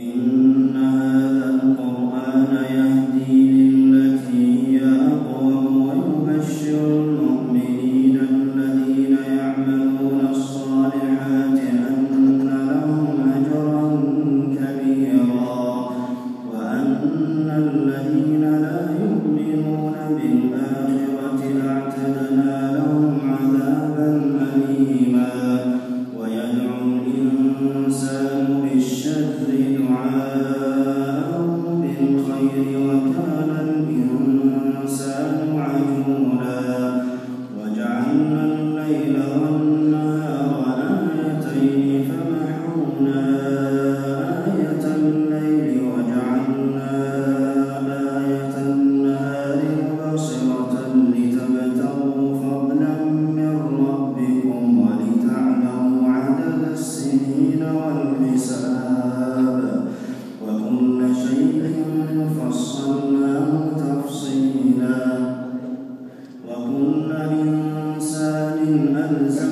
Amen.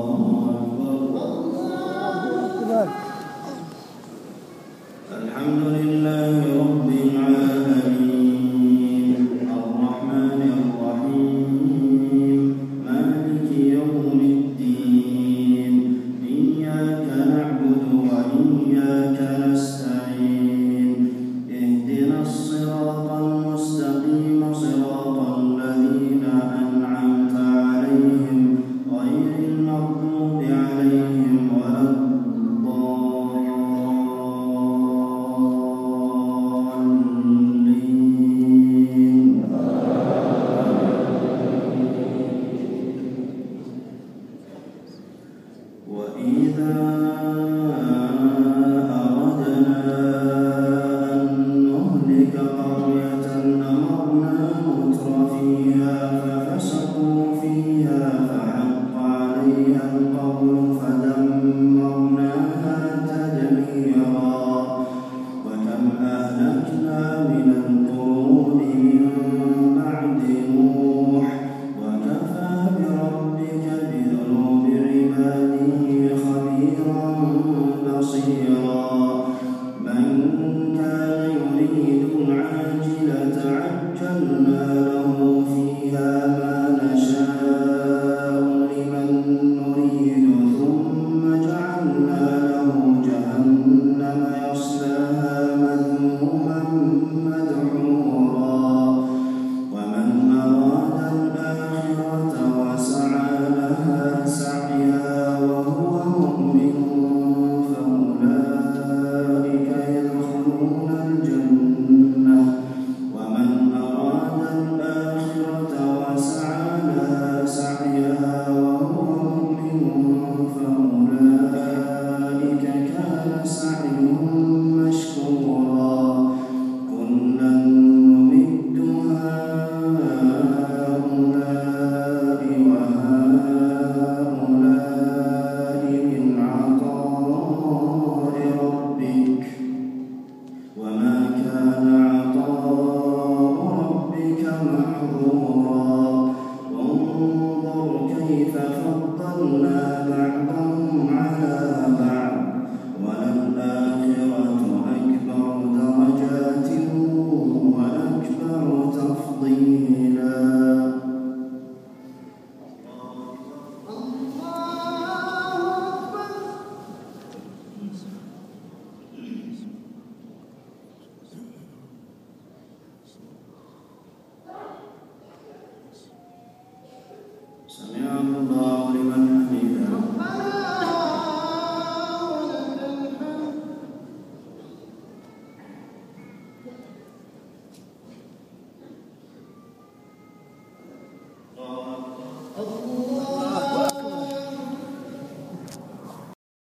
Oh.